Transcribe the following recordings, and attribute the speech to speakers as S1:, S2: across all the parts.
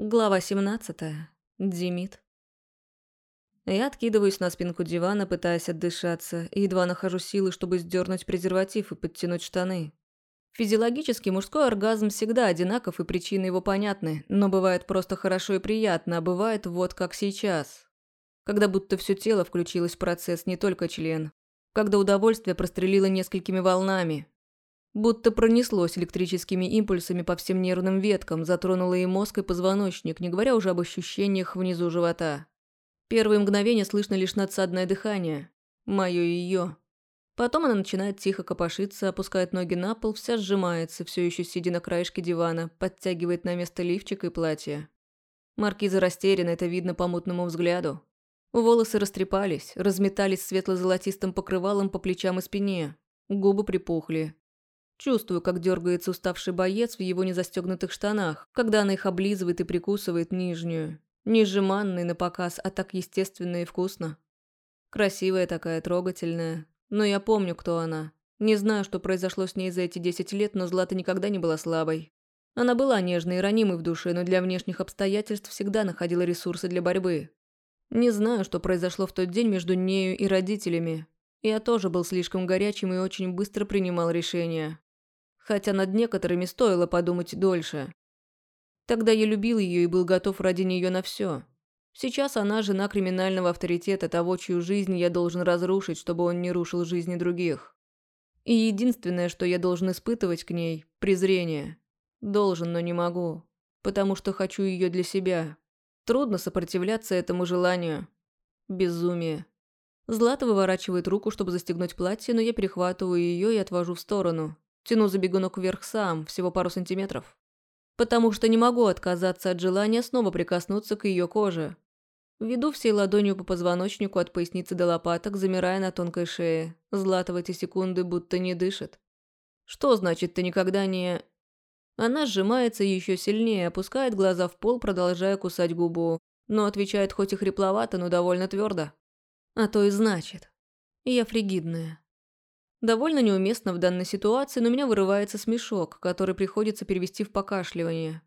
S1: Глава 17. Димит. Я откидываюсь на спинку дивана, пытаясь отдышаться, и едва нахожу силы, чтобы сдернуть презерватив и подтянуть штаны. Физиологически мужской оргазм всегда одинаков и причины его понятны, но бывает просто хорошо и приятно, а бывает вот как сейчас. Когда будто все тело включилось в процесс, не только член. Когда удовольствие прострелило несколькими волнами, Будто пронеслось электрическими импульсами по всем нервным веткам, затронуло и мозг, и позвоночник, не говоря уже об ощущениях внизу живота. Первые мгновения слышно лишь надсадное дыхание. Моё и её. Потом она начинает тихо копошиться, опускает ноги на пол, вся сжимается, все еще сидя на краешке дивана, подтягивает на место лифчик и платье. Маркиза растеряна, это видно по мутному взгляду. Волосы растрепались, разметались светло-золотистым покрывалом по плечам и спине. Губы припухли, Чувствую, как дергается уставший боец в его незастегнутых штанах, когда она их облизывает и прикусывает нижнюю. Не жеманный на показ, а так естественно и вкусно. Красивая такая, трогательная. Но я помню, кто она. Не знаю, что произошло с ней за эти десять лет, но Злата никогда не была слабой. Она была нежной и ранимой в душе, но для внешних обстоятельств всегда находила ресурсы для борьбы. Не знаю, что произошло в тот день между нею и родителями. Я тоже был слишком горячим и очень быстро принимал решения хотя над некоторыми стоило подумать дольше. Тогда я любил ее и был готов ради нее на все. Сейчас она жена криминального авторитета, того, чью жизнь я должен разрушить, чтобы он не рушил жизни других. И единственное, что я должен испытывать к ней – презрение. Должен, но не могу. Потому что хочу ее для себя. Трудно сопротивляться этому желанию. Безумие. Злата выворачивает руку, чтобы застегнуть платье, но я перехватываю ее и отвожу в сторону. Тяну за бегунок вверх сам, всего пару сантиметров. Потому что не могу отказаться от желания снова прикоснуться к ее коже. Веду всей ладонью по позвоночнику от поясницы до лопаток, замирая на тонкой шее. Злата в эти секунды будто не дышит. Что значит ты никогда не... Она сжимается еще сильнее, опускает глаза в пол, продолжая кусать губу. Но отвечает хоть и хрипловато, но довольно твердо. А то и значит. Я фригидная. Довольно неуместно в данной ситуации, но меня вырывается смешок, который приходится перевести в покашливание.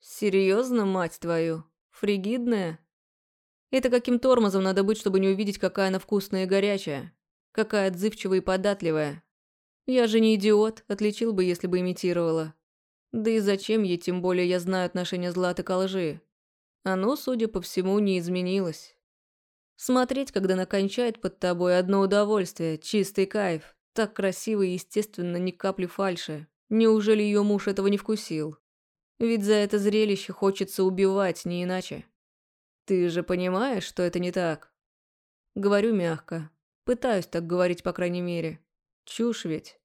S1: «Серьезно, мать твою? Фригидная?» Это каким тормозом надо быть, чтобы не увидеть, какая она вкусная и горячая. Какая отзывчивая и податливая. Я же не идиот, отличил бы, если бы имитировала. Да и зачем ей, тем более я знаю отношение Златы к лжи. Оно, судя по всему, не изменилось. Смотреть, когда она кончает под тобой, одно удовольствие, чистый кайф. Так красиво и естественно, ни капли фальши. Неужели ее муж этого не вкусил? Ведь за это зрелище хочется убивать, не иначе. Ты же понимаешь, что это не так? Говорю мягко. Пытаюсь так говорить, по крайней мере. Чушь ведь.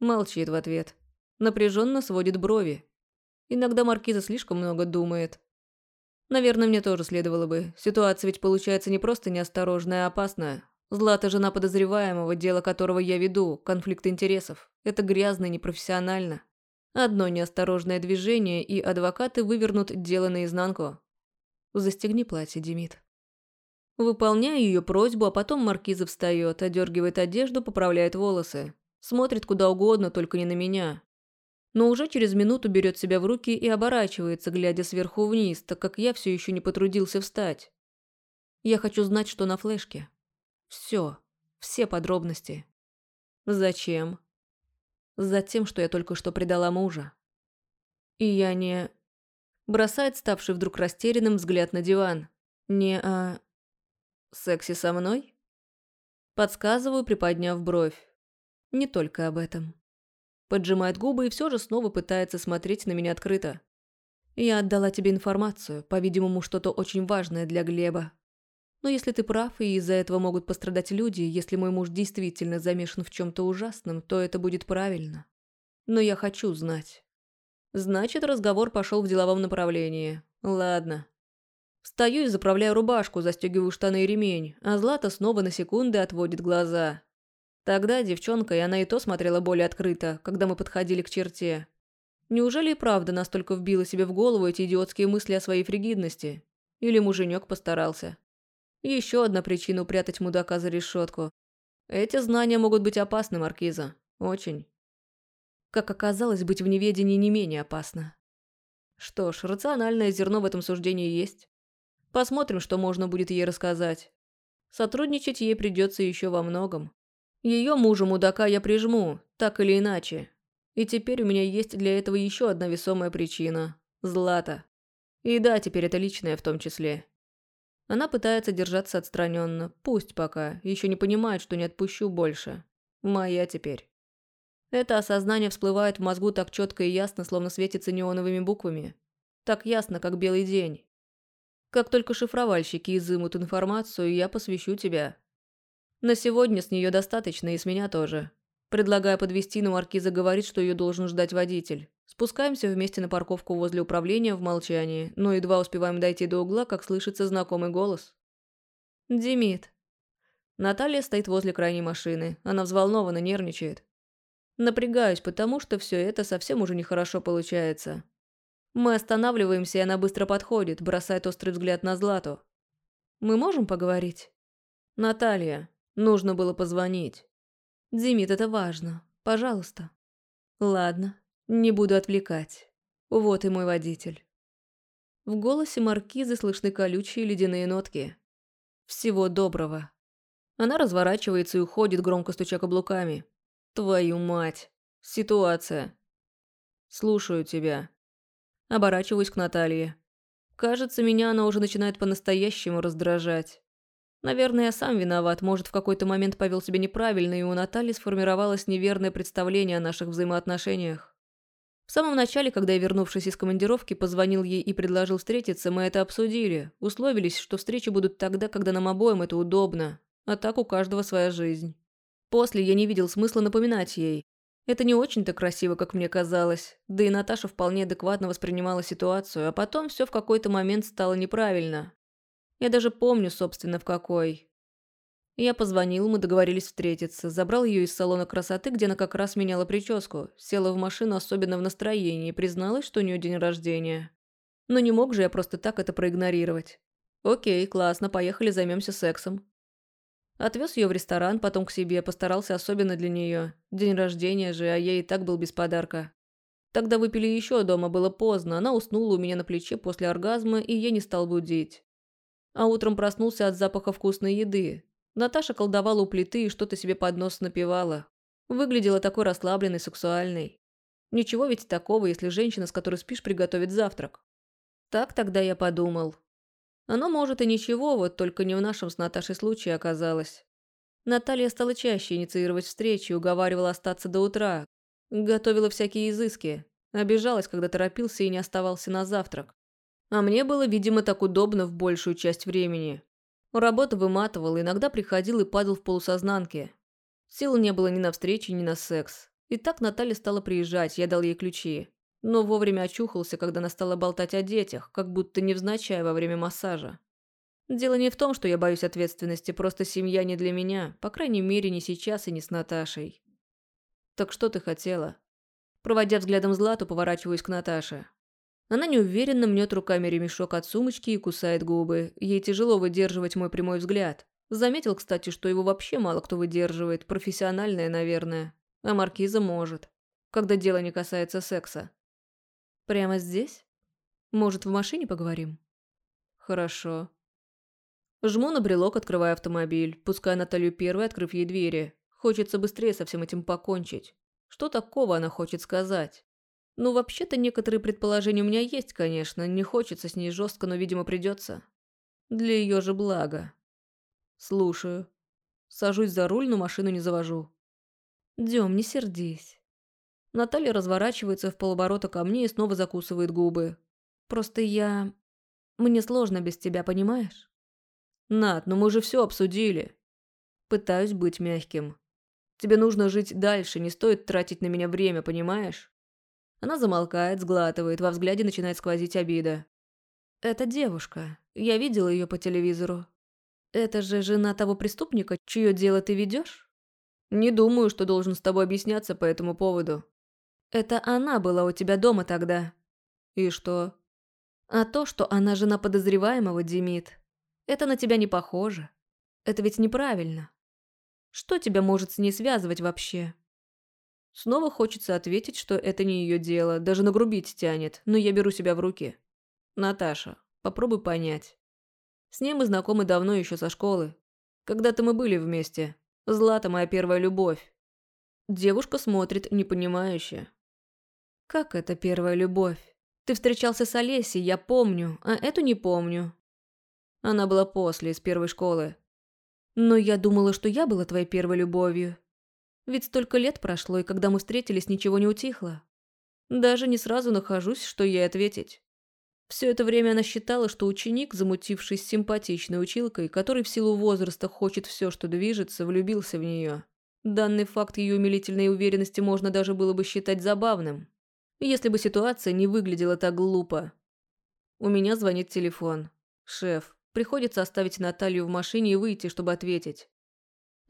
S1: Молчит в ответ. Напряженно сводит брови. Иногда маркиза слишком много думает. Наверное, мне тоже следовало бы. Ситуация ведь получается не просто неосторожная, а опасная. Злата – жена подозреваемого, дело которого я веду, конфликт интересов. Это грязно и непрофессионально. Одно неосторожное движение, и адвокаты вывернут дело наизнанку. Застегни платье, Демид. Выполняю ее просьбу, а потом маркиза встает, одергивает одежду, поправляет волосы. Смотрит куда угодно, только не на меня. Но уже через минуту берет себя в руки и оборачивается, глядя сверху вниз, так как я все еще не потрудился встать. Я хочу знать, что на флешке. Все, все подробности. Зачем? Затем, что я только что предала мужа. И я не... Бросает ставший вдруг растерянным взгляд на диван. Не о... Сексе со мной? Подсказываю, приподняв бровь. Не только об этом. Поджимает губы и все же снова пытается смотреть на меня открыто. Я отдала тебе информацию, по-видимому, что-то очень важное для Глеба. Но если ты прав, и из-за этого могут пострадать люди, если мой муж действительно замешан в чем-то ужасном, то это будет правильно. Но я хочу знать. Значит, разговор пошел в деловом направлении. Ладно. Встаю и заправляю рубашку, застегиваю штаны и ремень, а Злата снова на секунды отводит глаза. Тогда девчонка, и она и то смотрела более открыто, когда мы подходили к черте. Неужели и правда настолько вбила себе в голову эти идиотские мысли о своей фригидности? Или муженек постарался? Еще одна причина упрятать мудака за решетку. Эти знания могут быть опасны, Маркиза. Очень. Как оказалось, быть в неведении не менее опасно. Что ж, рациональное зерно в этом суждении есть. Посмотрим, что можно будет ей рассказать. Сотрудничать ей придется еще во многом. Ее мужа-мудака я прижму, так или иначе. И теперь у меня есть для этого еще одна весомая причина – Злата. И да, теперь это личное в том числе. Она пытается держаться отстраненно, пусть пока, еще не понимает, что не отпущу больше. Моя теперь. Это осознание всплывает в мозгу так четко и ясно, словно светится неоновыми буквами. Так ясно, как белый день. Как только шифровальщики изымут информацию, я посвящу тебя. На сегодня с нее достаточно, и с меня тоже. Предлагая подвести, но Маркиза говорит, что ее должен ждать водитель. Спускаемся вместе на парковку возле управления в молчании, но едва успеваем дойти до угла, как слышится знакомый голос. «Димит». Наталья стоит возле крайней машины. Она взволнована, нервничает. Напрягаюсь, потому что все это совсем уже нехорошо получается. Мы останавливаемся, и она быстро подходит, бросает острый взгляд на Злату. «Мы можем поговорить?» «Наталья, нужно было позвонить». «Димит, это важно. Пожалуйста». «Ладно, не буду отвлекать. Вот и мой водитель». В голосе маркизы слышны колючие ледяные нотки. «Всего доброго». Она разворачивается и уходит, громко стуча каблуками. «Твою мать! Ситуация!» «Слушаю тебя». Оборачиваюсь к Наталье. Кажется, меня она уже начинает по-настоящему раздражать. Наверное, я сам виноват, может, в какой-то момент повел себя неправильно, и у Натальи сформировалось неверное представление о наших взаимоотношениях. В самом начале, когда я, вернувшись из командировки, позвонил ей и предложил встретиться, мы это обсудили, условились, что встречи будут тогда, когда нам обоим это удобно, а так у каждого своя жизнь. После я не видел смысла напоминать ей. Это не очень-то красиво, как мне казалось, да и Наташа вполне адекватно воспринимала ситуацию, а потом все в какой-то момент стало неправильно. Я даже помню, собственно, в какой. Я позвонил, мы договорились встретиться, забрал ее из салона красоты, где она как раз меняла прическу, села в машину особенно в настроении призналась, что у нее день рождения. Но не мог же я просто так это проигнорировать. Окей, классно, поехали, займемся сексом. Отвез ее в ресторан, потом к себе, постарался особенно для нее. День рождения же, а ей и так был без подарка. Тогда выпили еще дома, было поздно, она уснула у меня на плече после оргазма, и я не стал будить. А утром проснулся от запаха вкусной еды. Наташа колдовала у плиты и что-то себе под нос напевала. Выглядела такой расслабленной, сексуальной. Ничего ведь такого, если женщина, с которой спишь, приготовит завтрак. Так тогда я подумал. Оно может и ничего, вот только не в нашем с Наташей случае оказалось. Наталья стала чаще инициировать встречи, уговаривала остаться до утра. Готовила всякие изыски. Обижалась, когда торопился и не оставался на завтрак. А мне было, видимо, так удобно в большую часть времени. Работа выматывала, иногда приходил и падал в полусознанке. Сил не было ни на встречи, ни на секс. И так Наталья стала приезжать, я дал ей ключи. Но вовремя очухался, когда она стала болтать о детях, как будто невзначай во время массажа. Дело не в том, что я боюсь ответственности, просто семья не для меня, по крайней мере, не сейчас и не с Наташей. «Так что ты хотела?» Проводя взглядом Злату, поворачиваюсь к Наташе. Она неуверенно мнет руками ремешок от сумочки и кусает губы. Ей тяжело выдерживать мой прямой взгляд. Заметил, кстати, что его вообще мало кто выдерживает, профессиональное, наверное. А маркиза может. Когда дело не касается секса. Прямо здесь? Может, в машине поговорим? Хорошо. Жму на брелок, открывая автомобиль, пуская Наталью первой, открыв ей двери. Хочется быстрее со всем этим покончить. Что такого она хочет сказать? Ну, вообще-то некоторые предположения у меня есть, конечно. Не хочется с ней жестко, но, видимо, придется. Для ее же блага. Слушаю. Сажусь за руль, но машину не завожу. Дем, не сердись. Наталья разворачивается в полоборота ко мне и снова закусывает губы. Просто я... Мне сложно без тебя, понимаешь? Над, но мы же все обсудили. Пытаюсь быть мягким. Тебе нужно жить дальше, не стоит тратить на меня время, понимаешь? Она замолкает, сглатывает, во взгляде начинает сквозить обида. «Это девушка. Я видела ее по телевизору. Это же жена того преступника, чье дело ты ведешь? Не думаю, что должен с тобой объясняться по этому поводу. Это она была у тебя дома тогда. И что? А то, что она жена подозреваемого, Демид. Это на тебя не похоже. Это ведь неправильно. Что тебя может с ней связывать вообще? Снова хочется ответить, что это не ее дело, даже нагрубить тянет, но я беру себя в руки. Наташа, попробуй понять. С ней мы знакомы давно еще со школы. Когда-то мы были вместе. Злата моя первая любовь. Девушка смотрит непонимающе. Как это первая любовь? Ты встречался с Олесей, я помню, а эту не помню. Она была после, из первой школы. Но я думала, что я была твоей первой любовью. Ведь столько лет прошло, и когда мы встретились, ничего не утихло. Даже не сразу нахожусь, что ей ответить. Все это время она считала, что ученик, замутившись симпатичной училкой, который в силу возраста хочет все, что движется, влюбился в нее. Данный факт ее умилительной уверенности можно даже было бы считать забавным, если бы ситуация не выглядела так глупо. У меня звонит телефон. Шеф. Приходится оставить Наталью в машине и выйти, чтобы ответить.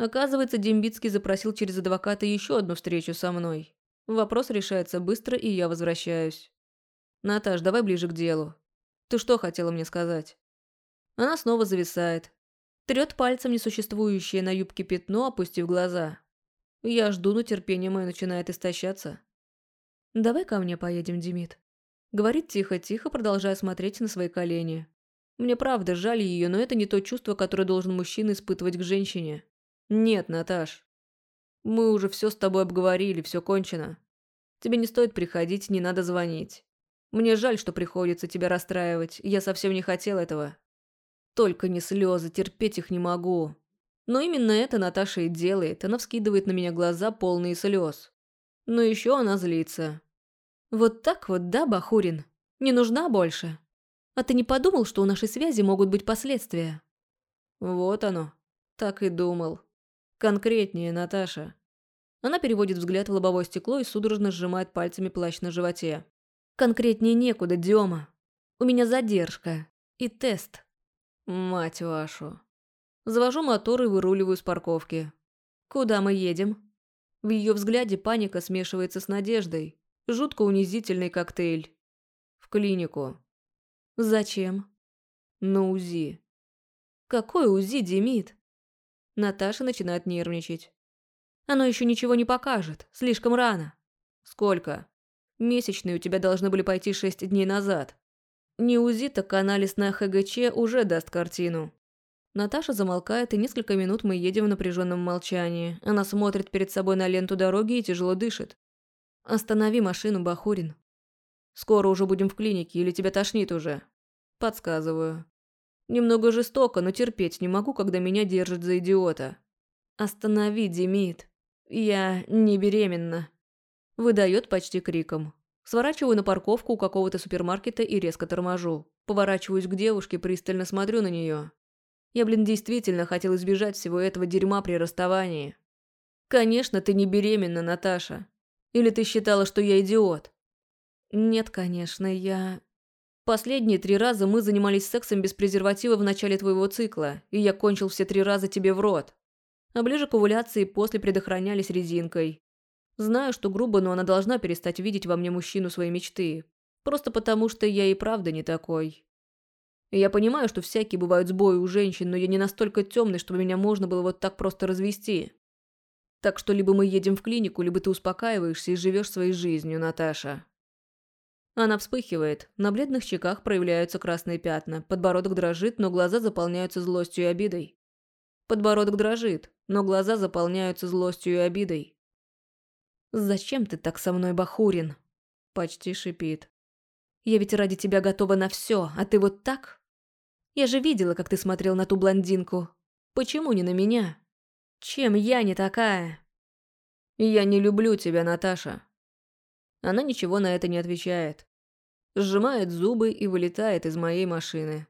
S1: Оказывается, Дембицкий запросил через адвоката еще одну встречу со мной. Вопрос решается быстро, и я возвращаюсь. «Наташ, давай ближе к делу. Ты что хотела мне сказать?» Она снова зависает. Трет пальцем несуществующее на юбке пятно, опустив глаза. Я жду, но терпение мое начинает истощаться. «Давай ко мне поедем, Демид». Говорит тихо-тихо, продолжая смотреть на свои колени. Мне правда жаль ее, но это не то чувство, которое должен мужчина испытывать к женщине. «Нет, Наташ. Мы уже все с тобой обговорили, все кончено. Тебе не стоит приходить, не надо звонить. Мне жаль, что приходится тебя расстраивать, я совсем не хотел этого. Только не слезы, терпеть их не могу. Но именно это Наташа и делает, она вскидывает на меня глаза, полные слез. Но еще она злится. Вот так вот, да, Бахурин? Не нужна больше? А ты не подумал, что у нашей связи могут быть последствия? Вот оно. Так и думал. «Конкретнее, Наташа». Она переводит взгляд в лобовое стекло и судорожно сжимает пальцами плащ на животе. «Конкретнее некуда, Дема. У меня задержка. И тест». «Мать вашу». Завожу мотор и выруливаю с парковки. «Куда мы едем?» В ее взгляде паника смешивается с надеждой. Жутко унизительный коктейль. В клинику. «Зачем?» «На УЗИ». «Какой УЗИ, Демид?» Наташа начинает нервничать. Оно еще ничего не покажет, слишком рано. Сколько? Месячные у тебя должны были пойти шесть дней назад. Не УЗИ, так анализ на ХГЧ уже даст картину. Наташа замолкает, и несколько минут мы едем в напряженном молчании. Она смотрит перед собой на ленту дороги и тяжело дышит. «Останови машину, Бахурин. Скоро уже будем в клинике, или тебя тошнит уже?» Подсказываю. Немного жестоко, но терпеть не могу, когда меня держат за идиота. «Останови, Демид. Я не беременна». Выдает почти криком. Сворачиваю на парковку у какого-то супермаркета и резко торможу. Поворачиваюсь к девушке, пристально смотрю на нее. Я, блин, действительно хотел избежать всего этого дерьма при расставании. Конечно, ты не беременна, Наташа. Или ты считала, что я идиот? Нет, конечно, я... Последние три раза мы занимались сексом без презерватива в начале твоего цикла, и я кончил все три раза тебе в рот. А ближе к овуляции после предохранялись резинкой. Знаю, что грубо, но она должна перестать видеть во мне мужчину своей мечты. Просто потому, что я и правда не такой. Я понимаю, что всякие бывают сбои у женщин, но я не настолько темный, чтобы меня можно было вот так просто развести. Так что либо мы едем в клинику, либо ты успокаиваешься и живешь своей жизнью, Наташа. Она вспыхивает, на бледных щеках проявляются красные пятна, подбородок дрожит, но глаза заполняются злостью и обидой. Подбородок дрожит, но глаза заполняются злостью и обидой. «Зачем ты так со мной, Бахурин?» Почти шипит. «Я ведь ради тебя готова на все, а ты вот так? Я же видела, как ты смотрел на ту блондинку. Почему не на меня? Чем я не такая?» «Я не люблю тебя, Наташа», она ничего на это не отвечает. Сжимает зубы и вылетает из моей машины.